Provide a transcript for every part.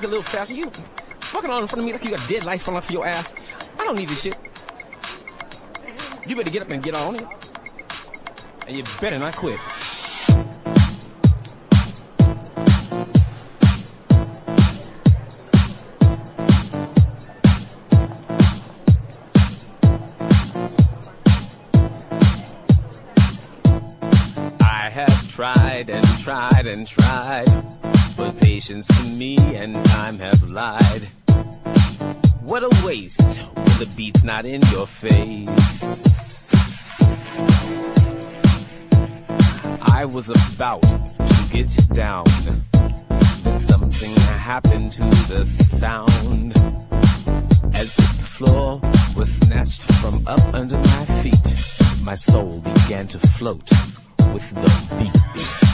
walk a little faster? You walking on in front of me like you got dead lights falling off your ass. I don't need this shit. You better get up and get on it. And you better not quit. I have tried and tried and tried, but patience to me and time have lied. What a waste when the beat's not in your face. I was about to get down, then something happened to the sound. As if the floor was snatched from up under my feet, my soul began to float with the beat.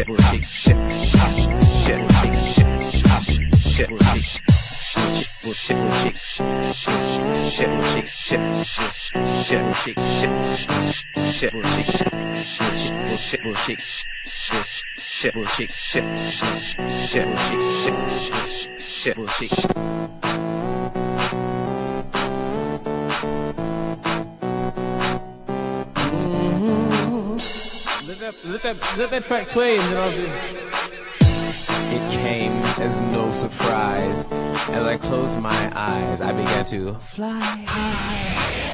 Let let that, let that track play and then I'll do. It came as no surprise. As I closed my eyes, I began to fly high.